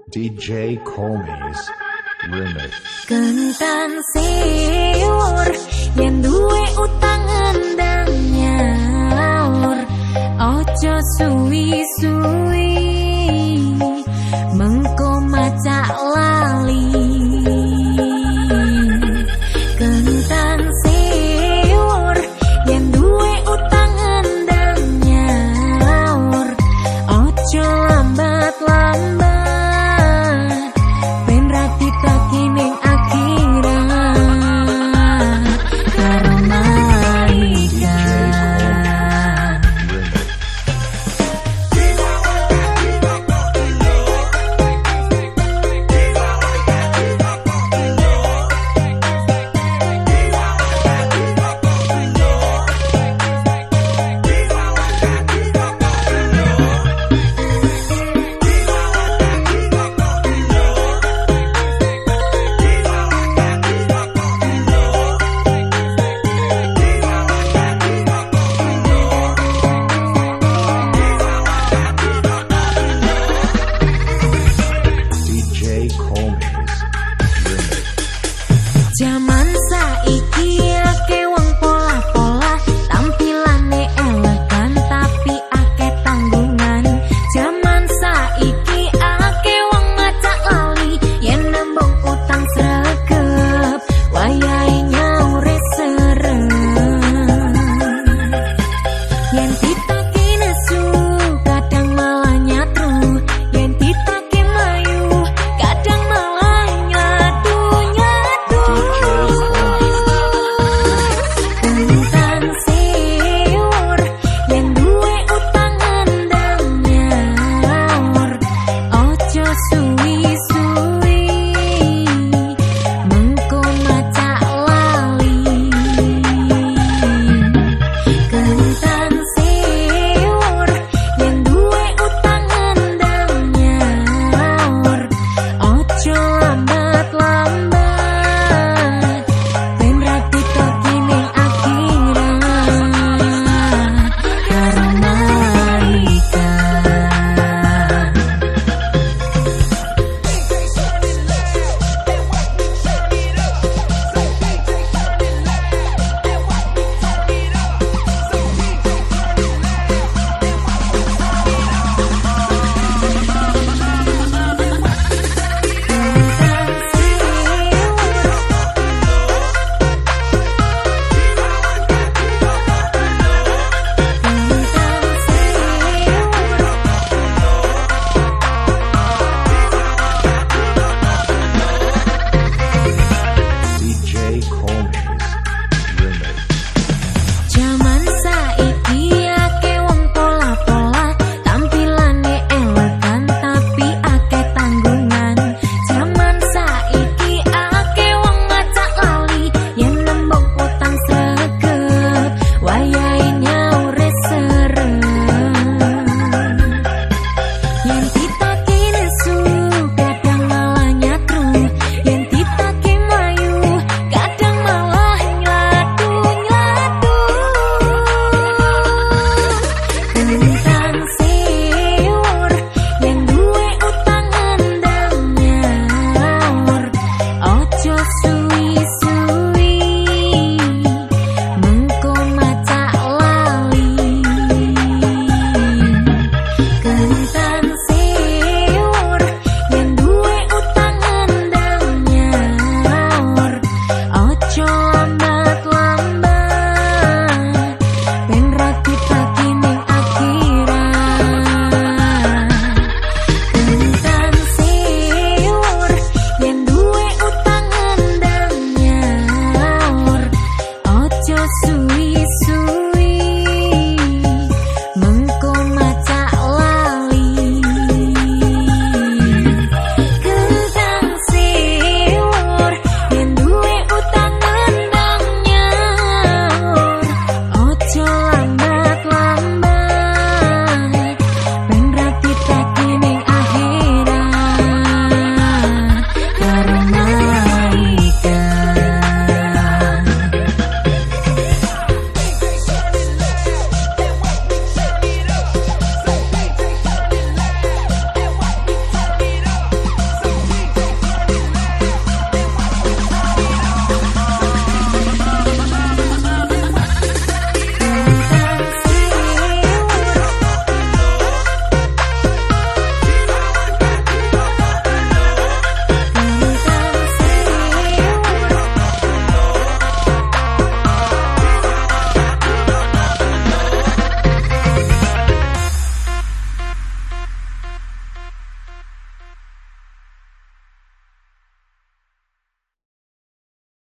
DJ Komis Remix. Kentan siur Yen duwe utang endang nyaur. Ojo suwi-suwi sweet, sweet.